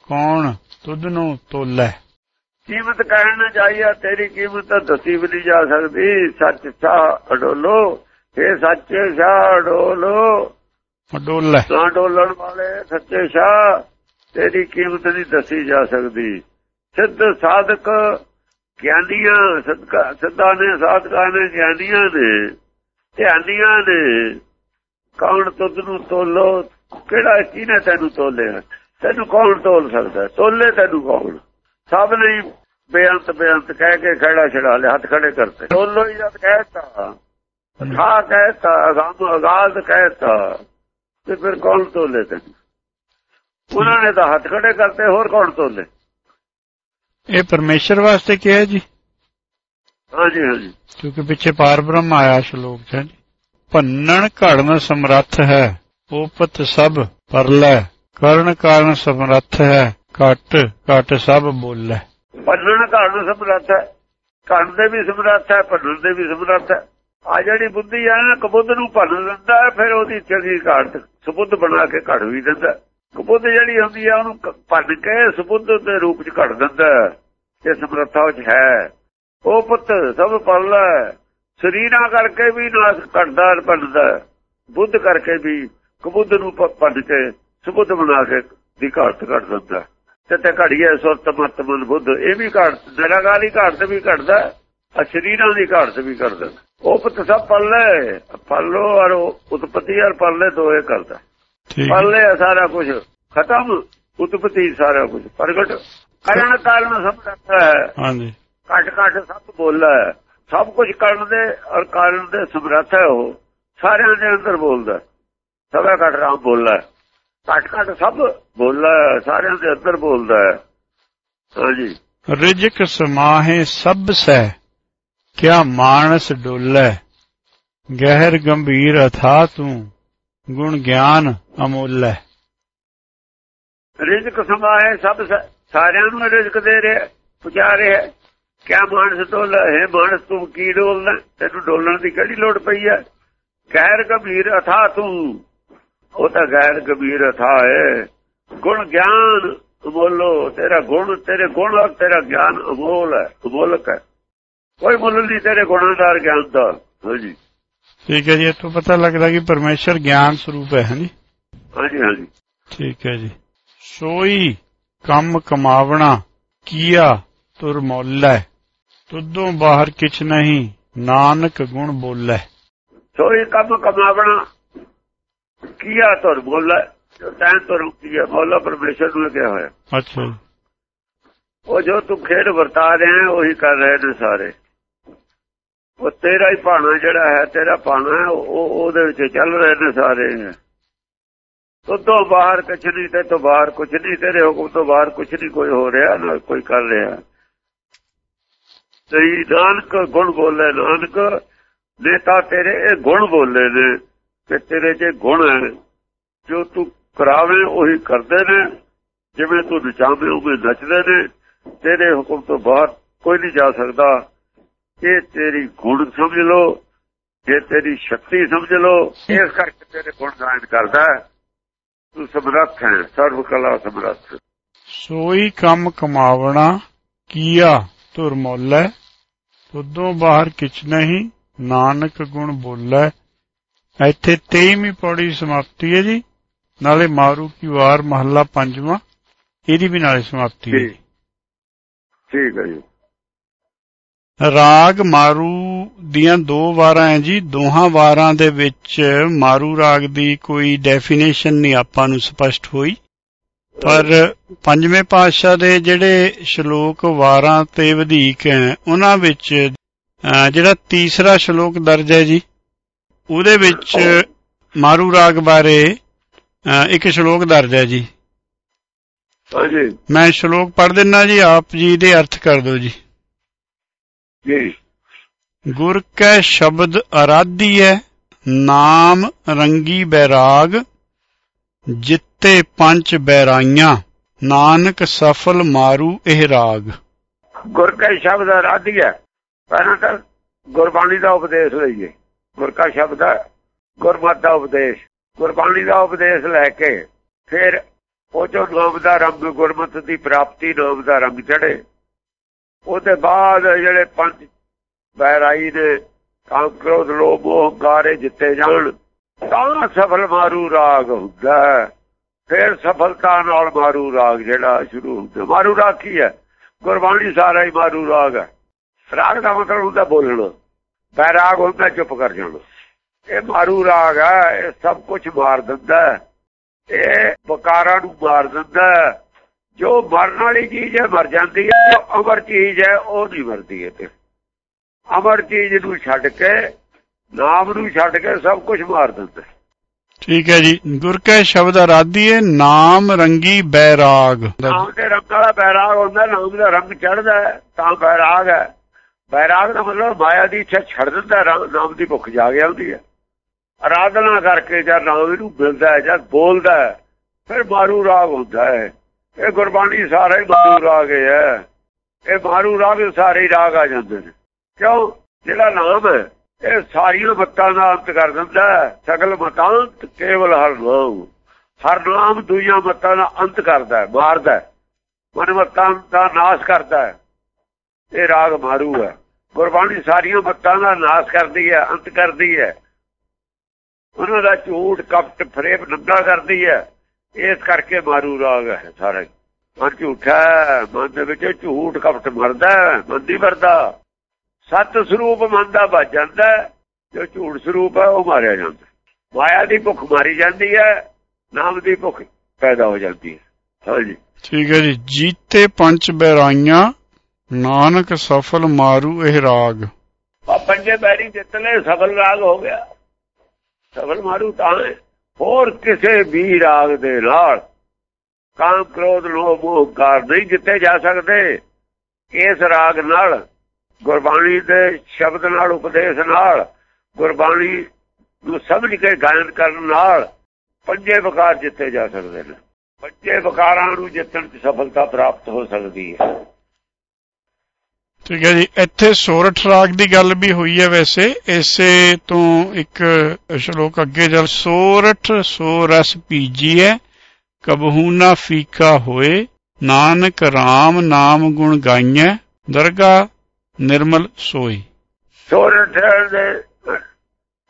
ਕੌਣ? ਤੁਧ ਨੂੰ ਤੋਲੇ। ਕੀਮਤ ਕਹਿਣ ਨਾ ਚਾਹੀਏ ਤੇਰੀ ਕੀਮਤ ਤਾਂ ਦੱਸੀ ਵੀ ਨਹੀਂ ਜਾ ਸਕਦੀ। ਸੱਚ ਸ਼ਾਹ ਅਡੋਲੋ ਇਹ ਸੱਚ ਸ਼ਾਹ ਅਡੋਲੋ। ਅਡੋਲੇ। ਨਾ ਡੋਲਣ ਵਾਲੇ ਸੱਚੇ ਸ਼ਾਹ ਤੇਰੀ ਕੀਮਤ ਨਹੀਂ ਦੱਸੀ ਜਾ ਸਕਦੀ। ਸਿੱਧ ਸਾਧਕ ਗਿਆਨੀਆਂ ਸਦਕਾ ਸਿੱਧਾ ਨੇ ਸਾਧਕਾਂ ਨੇ ਗਿਆਨੀਆਂ ਨੇ ਧਿਆਨੀਆਂ ਨੇ। ਕੌਣ ਤੁਧ ਨੂੰ ਤੋਲੋ? ਕਿਹੜਾ ਕਿਹਨੇ ਤੈਨੂੰ ਤੋਲਿਆ? ਤੈਨੂੰ ਕੌਣ ਤੋਲ ਸਕਦਾ? ਤੋਲੇ ਤੈਨੂੰ ਕੌਣ? ਸਭ ਨੇ ਬੇਅੰਤ ਬੇਅੰਤ ਕਹਿ ਕੇ ਖੜਾ ਛੜਾ ਲਿਆ ਹੱਥ ਖੜੇ ਕਰਤੇ। ਤੋਲੋ ਹੀ ਜਦ ਕਹਿਤਾ ਠਾ ਕਹਿਤਾ ਅਗਾਮ ਆਗਾਜ਼ ਕਹਿਤਾ ਤੇ ਫਿਰ ਕੌਣ ਤੋਲੇ ਤੈਨੂੰ ਉਹਨਾਂ ਨੇ ਤਾਂ ਹੱਥ ਖੜੇ ਕਰਤੇ ਹੋਰ ਕੌਣ ਤੋਲੇ? ਇਹ ਪਰਮੇਸ਼ਰ ਵਾਸਤੇ ਕਿਹਾ ਜੀ? ਹਾਂਜੀ ਹਾਂਜੀ। ਕਿਉਂਕਿ ਪਿੱਛੇ ਪਾਰ ਬ੍ਰਹਮ ਆਇਆ ਸ਼ਲੋਕ ਚ। ਭੰਨਣ ਘੜਨ ਸਮਰੱਥ ਹੈ ਉਪਤ ਸਭ ਪਰਲੇ। ਕਰਨ ਕਾਰਨ ਸਮਰੱਥ ਹੈ ਘਟ ਘਟ ਸਭ ਬੋਲੇ। ਭੰਨਣ ਘੜਨ ਸਮਰੱਥ ਹੈ ਘੜਨ ਦੇ ਵੀ ਸਮਰੱਥ ਹੈ, ਭੰਨਣ ਦੇ ਵੀ ਸਮਰੱਥ ਹੈ। ਆ ਜਿਹੜੀ ਬੁੱਧੀ ਆ ਨਾ, ਕਬੁੱਧ ਨੂੰ ਭੰਨ ਦਿੰਦਾ ਫਿਰ ਉਹਦੀ ਚੰਗੀ ਘਾਟ ਸਬੁੱਧ ਬਣਾ ਕੇ ਘੜ ਵੀ ਦਿੰਦਾ ਕਬੁੱਧ ਜਿਹੜੀ ਹੁੰਦੀ ਹੈ ਉਹਨੂੰ ਭੰਨ ਕੇ ਸਬੁੱਧ ਦੇ ਰੂਪ ਚ ਘੜ ਦਿੰਦਾ ਹੈ। ਇਹ ਸਮਰੱਥਾ ਵਿੱਚ ਹੈ। ਉਹ ਪੁੱਤ ਸਭ ਪਰਲਾ ਸਰੀਰਾਂ ਕਰਕੇ ਵੀ ਨਾਸ ਘਟਦਾ ਭੰਨਦਾ ਬੁੱਧ ਕਰਕੇ ਵੀ ਕਬੁੱਧ ਨੂੰ ਭੰਨ ਕੇ ਸਬੁੱਧ ਬਣਾ ਕੇ ਦੀ ਘਾਟ ਘੜ ਦਿੰਦਾ ਤੇ ਤੇ ਘੜੀਏ ਸੁਰਤ ਮਤ ਮਨ ਬੁੱਧ। ਇਹ ਵੀ ਘਾਟ ਨਿਰਾਕਾਰੀ ਘਾਟ ਤੇ ਵੀ ਘੜਦਾ ਸਰੀਰਾਂ ਦੀ ਘਾਟ ਤੇ ਵੀ ਘੜਦਾ। ਉਹ ਪੁੱਤ ਸਭ ਪੱਲੇ ਪੱਲੋ ਔਰ ਉਤਪਤੀ ਔਰ ਪੱਲੇ ਦੋਏ ਕਰਦਾ। ਪੱਲੇ ਸਾਰਾ ਕੁਝ ਖਤਮ ਉਤਪਤੀ ਸਾਰਾ ਕੁਝ ਪ੍ਰਗਟ। ਕਰਨ ਕਾਰਨ ਸਭ ਰੱਖਦਾ ਹੈ। ਹਾਂਜੀ। ਘਟ ਘਟ ਸਭ ਬੋਲਦਾ ਹੈ। ਸਭ ਕੁਝ ਕਰਨ ਦੇ ਔਰ ਕਾਰਨ ਦੇ ਸਮਰੱਥ ਹੈ ਉਹ। ਸਾਰਿਆਂ ਦੇ ਅੰਦਰ ਬੋਲਦਾ। ਸਭਾ ਘਟ ਰਾਮ ਬੋਲਦਾ। ਘਟ ਘਟ ਸਭ ਬੋਲਦਾ ਸਾਰਿਆਂ ਦੇ ਅੰਦਰ ਬੋਲਦਾ ਹੈ। ਹਾਂਜੀ ਰਿਜਕ ਸਮਾਹੇ ਸਭ ਸੈ ਕਿਆ ਮਾਨਸ ਡੋਲੇ। ਗਹਿਰ ਗੰਭੀਰ ਅਥਾ ਤੂੰ ਗੁਣ ਗਿਆਨ ਅਮੋਲੇ। ਰਿਜ਼ਕ ਸਮਾਏ ਸਭ ਸਾਰਿਆਂ ਨੂੰ ਰਿਜ਼ਕ ਦੇ ਰਿਹਾ ਪੁਚਾ ਰਿਹਾ। ਕਿਆ ਮਾਨਸ ਡੋਲ ਹੈ ਮਾਨਸ ਤੂੰ ਕੀ ਡੋਲਣਾ? ਤੈਨੂੰ ਡੋਲਣ ਦੀ ਕਿਹੜੀ ਲੋੜ ਪਈ ਹੈ? ਗੈਰ ਗੰਭੀਰ ਅਥਾ ਤੂੰ ਉਹ ਤਾਂ ਗੈਰ ਗੰਭੀਰ ਅਥਾ ਹੈ। ਗੁਣ ਗਿਆਨ ਬੋਲੋ ਤੇਰਾ ਗੁਣ ਤੇਰੇ ਗੁਣ ਔਰ ਤੇਰਾ ਗਿਆਨ ਅਮੋਲ ਹੈ ਅਮੋਲਕ ਹੈ। ਕੋਈ ਮੁੱਲ ਨਹੀਂ ਤੇਰੇ ਗੁਣਾਦਾਰ ਗਿਆਨ ਦਾ। ਹਾਂਜੀ। ਠੀਕ ਹੈ ਜੀ ਇੱਥੋਂ ਪਤਾ ਲੱਗਦਾ ਕਿ ਪਰਮੇਸ਼ਰ ਗਿਆਨ ਸਰੂਪ ਹੈ ਹਾਂਜੀ? ਹਾਂਜੀ ਹਾਂਜੀ। ਠੀਕ ਹੈ ਜੀ। ਸੋਈ ਕੰਮ ਕਮਾਵਣਾ ਕੀਆ ਤੁਰ ਮੋਲੇ ਤੁਦੋਂ ਬਾਹਰ ਕਿਛ ਨਹੀਂ ਨਾਨਕ ਗੁਣ ਬੋਲੇ। ਸੋ ਇਹ ਕੰਮ ਕਮਾਵਣਾ ਕੀਆ ਤੁਰ ਬੋਲਾ ਜੋ ਤੈਨ ਤੁਰ ਕੀਆ ਮੌਲਾ ਪਰਮੇਸ਼ਰ ਨੂੰ ਕਿਹਾ ਹੋਇਆ। ਅੱਛਾ ਉਹ ਜੋ ਤੂੰ ਖੇਡ ਵਰਤਾ ਰਿਹਾ ਹੈ ਉਹੀ ਕਰ ਰਹੇ ਨੇ ਸਾਰੇ। ਉਹ ਤੇਰਾ ਹੀ ਭਾਣਾ ਜਿਹੜਾ ਹੈ ਤੇਰਾ ਭਾਣਾ ਉਹ ਉਹਦੇ ਵਿੱਚ ਚੱਲ ਰਹੇ ਨੇ ਸਾਰੇ। ਤੋਂ ਬਾਹਰ ਕੁਛ ਨਹੀਂ ਤੇ ਤੋਂ ਬਾਹਰ ਕੁਛ ਨਹੀਂ ਤੇਰੇ ਹੁਕਮ ਤੋਂ ਬਾਹਰ ਕੁਛ ਨਹੀਂ ਕੋਈ ਹੋ ਰਿਹਾ ਨਾ ਕੋਈ ਕਰ ਰਿਹਾ। ਸਹੀ ਨਾਨਕ ਗੁਣ ਬੋਲੇ ਨਾਨਕ ਨੇਤਾ ਤੇਰੇ ਇਹ ਗੁਣ ਬੋਲੇ ਨੇ। ਕਿ ਤੇਰੇ 'ਚ ਗੁਣ ਹੈ, ਜੋ ਤੂੰ ਕਰਾਵੇਂ, ਉਹੀ ਕਰਦੇ ਨੇ। ਜਿਵੇਂ ਤੂੰ ਨਚਾਵੇਂ, ਉਵੇਂ ਨੱਚਦੇ ਨੇ। ਤੇਰੇ ਹੁਕਮ ਤੋਂ ਬਾਹਰ ਕੋਈ ਨਹੀਂ ਜਾ ਸਕਦਾ। ਇਹ ਤੇਰੀ ਗੁਣ ਸਮਝ ਲਓ। ਇਹ ਤੇਰੀ ਸ਼ਕਤੀ ਸਮਝ ਲਓ, ਇਸ ਕਰਕੇ ਤੇਰੇ ਗੁਣ ਗਾਇਨ ਕਰਦਾ ਤੂੰ ਸਮਰੱਥ ਹੈ ਸਰਵ ਕਲਾ ਸਮਰੱਥ। ਸੋਈ ਕੰਮ ਕਮਾਵਣਾ ਕੀਆ ਤੁਰ ਮੋਲੇ ਤੁਦੋਂ ਬਾਹਰ ਕਿਛ ਨਹੀਂ, ਨਾਨਕ ਗੁਣ ਬੋਲੇ। ਇੱਥੇ 23ਵੀਂ ਪੌੜੀ ਸਮਾਪਤੀ ਹੈ ਜੀ। ਨਾਲੇ ਮਾਰੂ ਕੀ ਵਾਰ ਮਹੱਲਾ ਪੰਜਵਾਂ ਇਹਦੀ ਵੀ ਨਾਲੇ ਸਮਾਪਤੀ ਹੈ ਠੀਕ। ਹੈ ਜੀ। ਰਾਗ ਮਾਰੂ ਦੀਆਂ ਦੋ ਵਾਰਾਂ ਹੈ ਜੀ। ਦੋਹਾਂ ਵਾਰਾਂ ਦੇ ਵਿੱਚ ਮਾਰੂ ਰਾਗ ਦੀ ਕੋਈ ਡੈਫੀਨੇਸ਼ਨ ਨਹੀਂ ਆਪਾਂ ਨੂੰ ਸਪਸ਼ਟ ਹੋਈ। ਪਰ ਪੰਜਵੇਂ ਪਾਤਸ਼ਾਹ ਦੇ ਜਿਹੜੇ ਸ਼ਲੋਕ ਵਾਰਾਂ ਤੇ ਵਧੇਕ ਹੈ ਉਹਨਾਂ ਵਿੱਚ ਜਿਹੜਾ ਤੀਸਰਾ ਸ਼ਲੋਕ ਦਰਜ ਹੈ ਜੀ ਉਹਦੇ ਵਿੱਚ ਮਾਰੂ ਰਾਗ ਬਾਰੇ ਇੱਕ ਸ਼ਲੋਕ ਦਰਜ ਹੈ ਜੀ। ਹਾਂਜੀ। ਮੈਂ ਸ਼ਲੋਕ ਪੜ੍ਹ ਦਿੰਨਾ ਜੀ ਆਪ ਜੀ ਦੇ ਅਰਥ ਕਰ ਦਿਓ ਜੀ। ਜੀ। ਗੁਰ ਕੈ ਸ਼ਬਦ ਅਰਾਧੀਐ ਨਾਮ ਰੰਗੀ ਬੈਰਾਗ ਜਿੱਤੇ ਪੰਜ ਬੈਰਾਈਆਂ ਨਾਨਕ ਸਫਲ ਮਾਰੂ ਇਹ ਰਾਗ। ਗੁਰ ਕਾ ਸ਼ਬਦ ਆਰਾਧੀ ਹੈ ਪਹਿਲਾਂ ਤਾਂ ਗੁਰਬਾਣੀ ਦਾ ਉਪਦੇਸ਼ ਲਈਏ। ਗੁਰ ਕਾ ਸ਼ਬਦ ਹੈ, ਗੁਰਮਤਿ ਦਾ ਉਪਦੇਸ਼। ਗੁਰਬਾਣੀ ਦਾ ਉਪਦੇਸ਼ ਲੈ ਕੇ ਫਿਰ ਉਹ ਜੋ ਨਾਮ ਦਾ ਰੰਗ ਗੁਰਮਤਿ ਦੀ ਪ੍ਰਾਪਤੀ ਨਾਮ ਦਾ ਰੰਗ ਚੜੇ ਉਹਦੇ ਬਾਅਦ ਜਿਹੜੇ ਪੰਜ ਬਹਿਰਾਈ ਦੇ ਕਾਮ ਕ੍ਰੋਧ, ਲੋਭ ਹੰਕਾਰੇ ਜਿੱਤੇ ਜਾਣ, ਤਾਂ ਸਫਲ ਮਾਰੂ ਰਾਗ ਹੁੰਦਾ ਹੈ। ਫਿਰ ਸਫਲਤਾ ਨਾਲ ਮਾਰੂ ਰਾਗ ਜਿਹੜਾ ਸ਼ੁਰੂ ਹੁੰਦਾ। ਮਾਰੂ ਰਾਗ ਕੀ ਹੈ? ਗੁਰਬਾਣੀ ਸਾਰਾ ਹੀ ਮਾਰੂ ਰਾਗ ਹੈ। ਰਾਗ ਦਾ ਮਤਲਬ ਹੁੰਦਾ ਬੋਲਣਾ। ਬੈਰਾਗ ਹੁੰਦਾ ਚੁੱਪ ਕਰ ਜਾਣਾ ਇਹ ਮਾਰੂ ਰਾਗ ਹੈ ਇਹ ਸਭ ਕੁਝ ਮਾਰ ਦਿੰਦਾ। ਇਹ ਬਕਾਰਾਂ ਨੂੰ ਮਾਰ ਦਿੰਦਾ। ਜੋ ਮਰਨ ਵਾਲੀ ਚੀਜ਼ ਹੈ ਮਰ ਜਾਂਦੀ ਹੈ ਜੋ ਅਮਰ ਚੀਜ਼ ਹੈ ਉਹ ਨਹੀਂ ਮਰਦੀ ਹੈ ਤੇ ਅਮਰ ਚੀਜ਼ ਨੂੰ ਛੱਡ ਕੇ ਨਾਮ ਨੂੰ ਛੱਡ ਕੇ ਸਭ ਕੁਝ ਮਾਰ ਦਿੰਦਾ। ਠੀਕ ਹੈ ਜੀ ਗੁਰ ਕੈ ਸ਼ਬਦ ਅਰਾਧੀਐ ਨਾਮ ਰੰਗੀ ਬੈਰਾਗ ਨਾਮ ਦੇ ਰੰਗ ਵਾਲਾ ਬੈਰਾਗ ਹੁੰਦਾ ਨਾਮ ਦਾ ਰੰਗ ਚੜਦਾ ਤਾਂ ਬੈਰਾਗ ਹੈ ਬੈਰਾਗ ਦਾ ਮਤਲਬ ਮਾਇਆ ਦੀ ਇੱਛਾ ਛੱਡ ਦਿੰਦਾ ਨਾਮ ਦੀ ਭੁੱਖ ਜਾਗ ਆਉਂਦੀ ਹੈ। ਆਰਾਧਨਾ ਕਰਕੇ ਜਦ ਨਾਮ ਨੂੰ ਮਿਲਦਾ ਹੈ ਜਦ ਬੋਲਦਾ ਹੈ, ਫਿਰ ਮਾਰੂ ਰਾਗ ਹੁੰਦਾ ਹੈ। ਇਹ ਗੁਰਬਾਣੀ ਸਾਰਾ ਹੀ ਮਾਰੂ ਰਾਗ ਹੈ। ਇਹ ਮਾਰੂ ਰਾਗ ਸਾਰੇ ਹੀ ਰਾਗ ਆ ਜਾਂਦੇ ਨੇ। ਕਿਉਂ? ਜਿਹੜਾ ਨਾਮ ਹੈ, ਇਹ ਸਾਰੀਆਂ ਮੱਤਾਂ ਦਾ ਅੰਤ ਕਰ ਦਿੰਦਾ ਸਗਲ ਮਤਾਂਤ ਕੇਵਲ ਹਰ ਨਾਮ। ਹਰ ਨਾਮ ਦੁਨੀਆਂ ਮੱਤਾਂ ਦਾ ਅੰਤ ਕਰਦਾ ਮਾਰਦਾ ਹੈ। ਮਨ ਮੱਤਾਂ ਦਾ ਨਾਸ਼ ਕਰਦਾ ਇਹ ਰਾਗ ਮਾਰੂ ਹੈ। ਗੁਰਬਾਣੀ ਸਾਰੀਆਂ ਮੱਤਾਂ ਦਾ ਨਾਸ਼ ਕਰਦੀ ਹੈ ਅੰਤ ਕਰਦੀ ਹੈ। ਉਹਨਾਂ ਦਾ ਝੂਠ ਕਪਟ ਫਰੇਬ ਨੰਗਾ ਕਰਦੀ ਹੈ। ਇਸ ਕਰਕੇ ਮਾਰੂ ਰਾਗ ਹੈ ਸਾਰਾ। ਮਨ ਝੂਠਾ ਮਨ ਦੇ ਵਿੱਚ ਝੂਠ ਕਪਟ ਮਰਦਾ ਹੈ, ਮਨ ਦੀ ਮਰਦਾ। ਸਤ ਸਰੂਪ ਮਨ ਦਾ ਬਚ ਜਾਂਦਾ ਜੋ ਝੂਠ ਸਰੂਪ ਹੈ ਉਹ ਮਾਰਿਆ ਜਾਂਦਾ ਮਾਇਆ ਦੀ ਭੁੱਖ ਮਾਰੀ ਜਾਂਦੀ ਹੈ ਨਾਮ ਦੀ ਭੁੱਖ ਪੈਦਾ ਹੋ ਜਾਂਦੀ ਹੈ। ਹਾਂਜੀ ਠੀਕ ਹੈ ਜੀ। ਜੀਤੇ ਪੰਜ ਬੈਰਾਈਆਂ ਨਾਨਕ ਸਫਲ ਮਾਰੂ ਇਹ ਰਾਗ। ਆ ਪੰਜੇ ਬੈਰੀ ਜਿੱਤਲੇ ਸਫਲ ਰਾਗ ਹੋ ਗਿਆ। ਸਫਲ ਮਾਰੂ ਤਾਂ ਹੋਰ ਕਿਸੇ ਵੀ ਰਾਗ ਦੇ ਨਾਲ। ਕਾਮ ਕ੍ਰੋਧ, ਲੋਭ, ਮੋਹ ਨਹੀਂ ਜਿੱਤੇ ਜਾ ਸਕਦੇ। ਇਸ ਰਾਗ ਨਾਲ, ਗੁਰਬਾਣੀ ਦੇ ਸ਼ਬਦ ਨਾਲ, ਉਪਦੇਸ਼ ਨਾਲ, ਗੁਰਬਾਣੀ ਨੂੰ ਸਮਝ ਕੇ ਗਾਇਨ ਕਰਨ ਨਾਲ ਪੰਜੇ ਵਿਕਾਰ ਜਿੱਤੇ ਜਾ ਸਕਦੇ ਨੇ। ਪੰਜੇ ਵਿਕਾਰਾਂ ਨੂੰ ਜਿੱਤਣ 'ਚ ਸਫਲਤਾ ਪ੍ਰਾਪਤ ਹੋ ਸਕਦੀ ਹੈ। ਠੀਕ ਹੈ ਜੀ। ਇੱਥੇ ਸੋਰਠ ਰਾਗ ਦੀ ਗੱਲ ਵੀ ਹੋਈ ਹੈ ਵੈਸੇ। ਇਸੇ ਤੋਂ ਇੱਕ ਸ਼ਲੋਕ ਅੱਗੇ ਜਲ ਸੋਰਠ ਸੋ ਰਸ ਪੀਜੀਐ ਕਬਹੂ ਨਾ ਫੀਕਾ ਹੋਏ ਨਾਨਕ RAM ਨਾਮ ਗੁਣ ਗਾਈਐ ਦਰਗਾ ਨਿਰਮਲ ਸੋਈ ਸੋਰਠ ਦੇ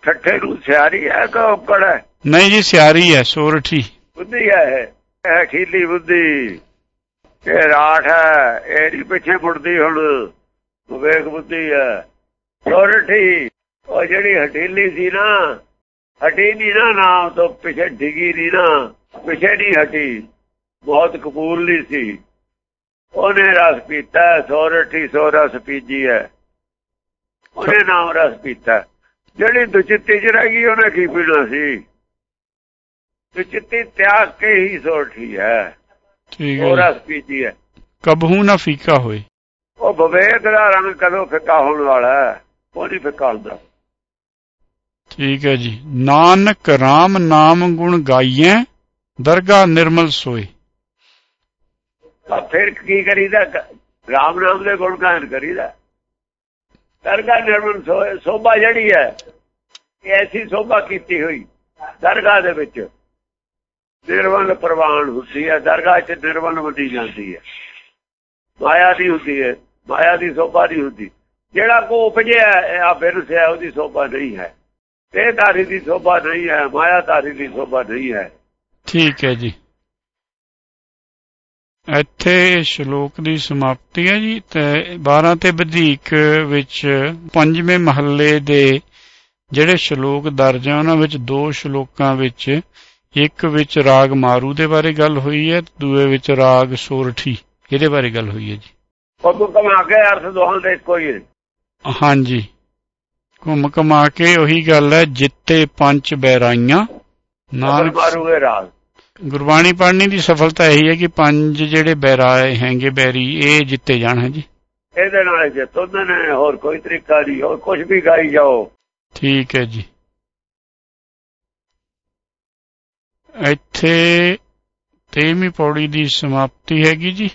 ਠੱਠੇ ਨੂੰ ਸਿਆਰੀ ਹੈ ਕਿ ਔਕੜ ਹੈ? ਨਹੀਂ ਜੀ ਸਿਆਰੀ ਹੈ ਸੋਰਠੀ ਬੁੱਧੀ ਹੈ ਇਹ। ਖੀਲੀ ਬੁੱਧੀ। ਇਹ ਰਾਠ ਹੈ ਇਹ ਨਹੀਂ ਪਿੱਛੇ ਮੁੜਦੀ ਹੁਣ। ਵਿਵੇਕ ਬੁੱਧੀ ਹੈ ਸੋਰਠੀ ਉਹ ਜਿਹੜੀ ਹਟੀਲੀ ਸੀ ਨਾ ਹਟੀ ਨਹੀਂ ਨਾ ਨਾਮ ਤੋਂ ਪਿੱਛੇ ਡਿੱਗੀ ਨਹੀਂ ਨਾ ਪਿੱਛੇ ਨਹੀਂ ਹਟੀ। ਬਹੁਤ ਕਬੂਲ ਸੀ। ਉਹਨੇ ਰਸ ਪੀਤਾ ਸੋਰਠੀ ਸੋ ਰਸ ਪੀਜੀ ਹੈ ਉਹਨੇ ਨਾਮ ਰਸ ਪੀਤਾ। ਜਿਹੜੀ ਦੁਚਿੱਤੀ ਚ ਰਹਿ ਗਈ ਉਹਨੇ ਕੀ ਪੀਣਾ ਸੀ? ਦੁਚਿੱਤੀ ਤਿਆਗ ਕੇ ਹੀ ਸੋਰਠੀ ਹੈ ਠੀਕ ਹੈ ਰਸ ਪੀਜੀ ਹੈ ਕਬਹੂ ਨਾ ਫੀਕਾ ਹੋਏ। ਉਹ ਵਿਵੇਕ ਦਾ ਰੰਗ ਕਦੋਂ ਫਿੱਕਾ ਹੋਣ ਵਾਲਾ ਹੈ? ਉਹ ਨਹੀਂ ਫਿੱਕਾ ਹੁੰਦਾ? ਠੀਕ ਹੈ ਜੀ। ਨਾਨਕ RAM ਨਾਮ ਗੁਣ ਗਾਈਐ ਦਰਗਾ ਨਿਰਮਲ ਸੋਈ ਤਾਂ ਫਿਰ ਕੀ ਕਰੀਦਾ? ਰਾਮ ਨਾਮ ਦੇ ਗੁਣ ਗਾਇਨ ਕਰੀਦਾ? ਦਰਗਾ ਨਿਰਮਲ ਸੋਏ ਸੋਭਾ ਜਿਹੜੀ ਹੈ ਇਹ ਐਸੀ ਸੋਭਾ ਕੀਤੀ ਹੋਈ ਦਰਗਾਹ ਦੇ ਵਿੱਚ। ਨਿਰਵਲ ਪ੍ਰਵਾਨ ਹੁੰਦੀ ਹੈ ਦਰਗਾਹ 'ਚ ਨਿਰਵਲ ਵੰਡੀ ਜਾਂਦੀ ਹੈ। ਮਾਇਆ ਦੀ ਹੁੰਦੀ ਹੈ। ਮਾਇਆ ਦੀ ਸੋਭਾ ਨਹੀਂ ਹੁੰਦੀ। ਜਿਹੜਾ ਕੋ ਉਪਜਿਆ ਆ ਬਿਰਸਿਆ ਉਹਦੀ ਸੋਭਾ ਨਹੀਂ ਹੈ। ਤੇ ਧਾਰੀ ਦੀ ਸੋਭਾ ਨਹੀਂ ਹੈ, ਮਾਇਆ ਧਾਰੀ ਦੀ ਸੋਭਾ ਨਹੀਂ ਹੈ। ਠੀਕ ਹੈ ਜੀ। ਇੱਥੇ ਸ਼ਲੋਕ ਦੀ ਸਮਾਪਤੀ ਹੈ ਜੀ ਤੇ 12 ਤੇ ਵਧੇਕ ਵਿੱਚ ਪੰਜਵੇਂ ਮਹੱਲੇ ਦੇ ਜਿਹੜੇ ਸ਼ਲੋਕ ਦਰਜ ਹੈ, ਉਹਨਾਂ ਵਿੱਚ ਦੋ ਸ਼ਲੋਕਾਂ ਵਿੱਚ, ਇੱਕ ਵਿੱਚ ਰਾਗ ਮਾਰੂ ਦੇ ਬਾਰੇ ਗੱਲ ਹੋਈ ਹੈ, ਦੂਏ ਵਿੱਚ ਰਾਗ ਸੋਰਠੀ ਇਹਦੇ ਬਾਰੇ ਗੱਲ ਹੋਈ ਹੈ ਜੀ? ਉਹ ਕਮਾ ਕੇ ਅਰਥ ਦੋਹਾਂ ਦੇ ਇੱਕੋ ਹੀ ਹੈ। ਹਾਂਜੀ। ਘੁੰਮ ਕਮਾ ਕੇ ਉਹੀ ਗੱਲ ਹੈ ਜਿੱਤੇ ਪੰਜ ਬੈਰਾਈਆਂ ਮਾਰੂਗੇ ਰਾਗ ਗੁਰਬਾਣੀ ਪੜ੍ਹਨੀ ਦੀ ਸਫਲਤਾ ਇਹੀ ਹੈ ਕਿ ਪੰਜ ਜਿਹੜੇ ਬੈਰਾਏ ਹੈਗੇ ਬੈਰੀ ਇਹ ਜਿੱਤੇ ਜਾਣ ਹੈ ਜੀ ਇਹਦੇ ਨਾਲ ਜਿੱਤ। ਉਹਨਾਂ ਨੇ ਹੋਰ ਕੋਈ ਤਰੀਕਾ ਨਹੀਂ ਹੋਰ ਕੁਝ ਵੀ ਗਾਈ ਜਾਓ। ਠੀਕ ਹੈ ਜੀ। ਇੱਥੇ ਤੇਵੀਂ ਪੌੜੀ ਦੀ ਸਮਾਪਤੀ ਹੈਗੀ ਜੀ।